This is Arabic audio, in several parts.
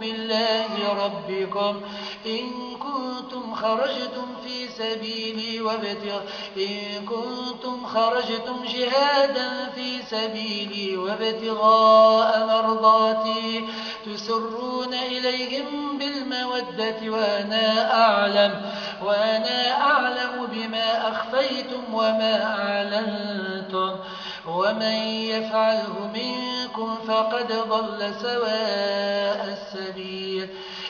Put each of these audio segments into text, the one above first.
بالله ربكم. إن كنتم خرجتم في سبيلي وابتغ إن كنتم خرجتم جهادا في سبيلي وابتغاء مرضاتي تسرون إليهم بالمودة وأنا أعلم, وأنا أعلم بما أخفيتم وما أعلنتم. ومن يفعله منكم فقد ضل سواء السبيل.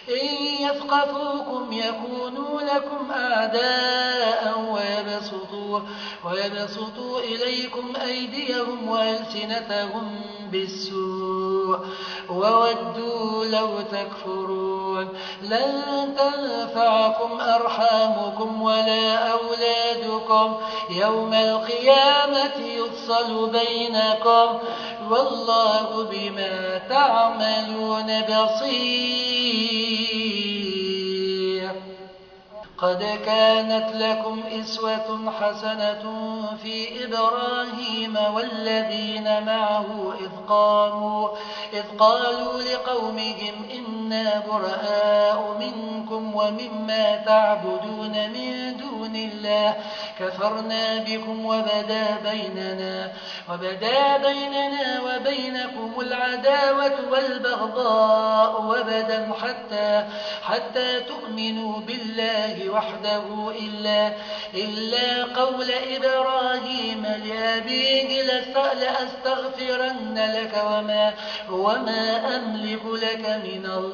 إن يثقفوكم يكونوا لكم أعداء ويبسطوا, ويبسطوا إليكم أيديهم وألسنتهم بالسوء. وودوا لو تكفرون. لن تنفعكم أرحامكم ولا أولادكم. يوم القيامة يفصل بينكم. والله بما تعملون بصير. قد كانت لكم إسوة حسنة في إبراهيم والذين معه إذ قالوا, إذ قالوا لقومهم إنا براء منكم ومما تعبدون من دون الله كفرنا بكم وبدا بيننا, وبدا بيننا وبينكم العداوة والبغضاء وبدا حتى, حتى تؤمنوا بالله وحده إلا, إلا قول إبراهيم لأبيه لأستغفرن لك وما, وما أملك لك من الله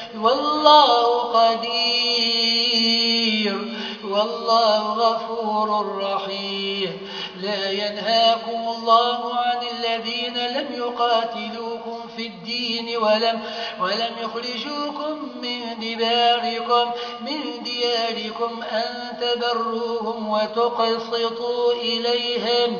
والله قدير والله غفور رحيم. لا ينهاكم الله عن الذين لم يقاتلوكم في الدين ولم, ولم يخرجوكم من دياركم, من دياركم أن تبروهم وتقسطوا إليهم.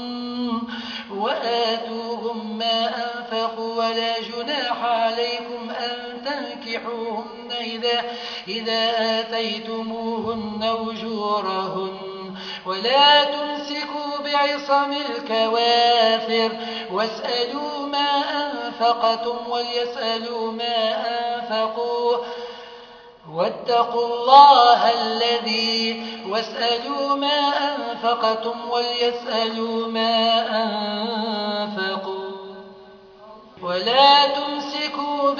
وآتوهم ما أنفقوا ولا جناح عليكم أن تنكحوهن إذا, إذا آتيتموهن أجورهن. ولا تمسكوا بعصم الكوافر. واسألوا ما أنفقتم وليسألوا ما أنفقوا. واتقوا الله الذي واسألوا ما أنفقتم وليسألوا ما أنفقوا.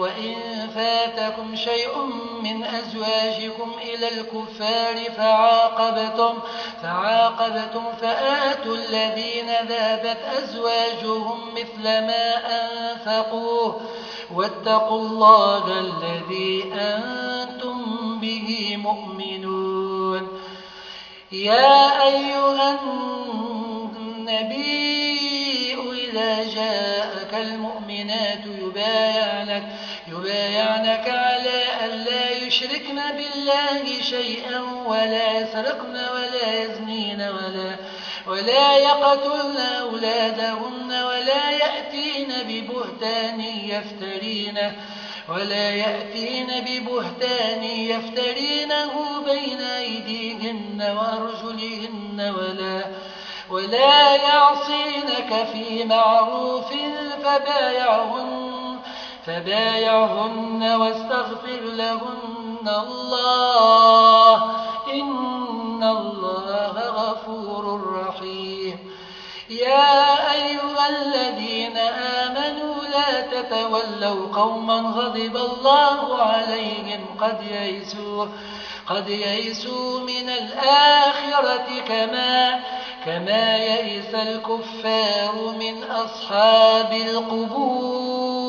وإن فاتكم شيء من أزواجكم إلى الكفار فعاقبتم, فعاقبتم فآتوا الذين ذابت أزواجهم مثل ما أنفقوه واتقوا الله الذي أنتم به مؤمنون. يا أيها النبي يبايعنك, يبايعنك على أن لا يشركن بالله شيئا ولا يسرقن ولا يزنين ولا ولا يقتلن أولادهن ولا يأتين ببهتان يفترينه ولا يأتين ببهتان يفترينه بين أيديهن وأرجلهن ولا ولا يعصينك في معروف فبايعهن فبايعهن واستغفر لهن الله. إن الله غفور رحيم. يا أيها الذين آمنوا لا تتولوا قوما غضب الله عليهم قد يئسوا قد يئسوا من الآخرة كما كما يئس الكفار من أصحاب القبور.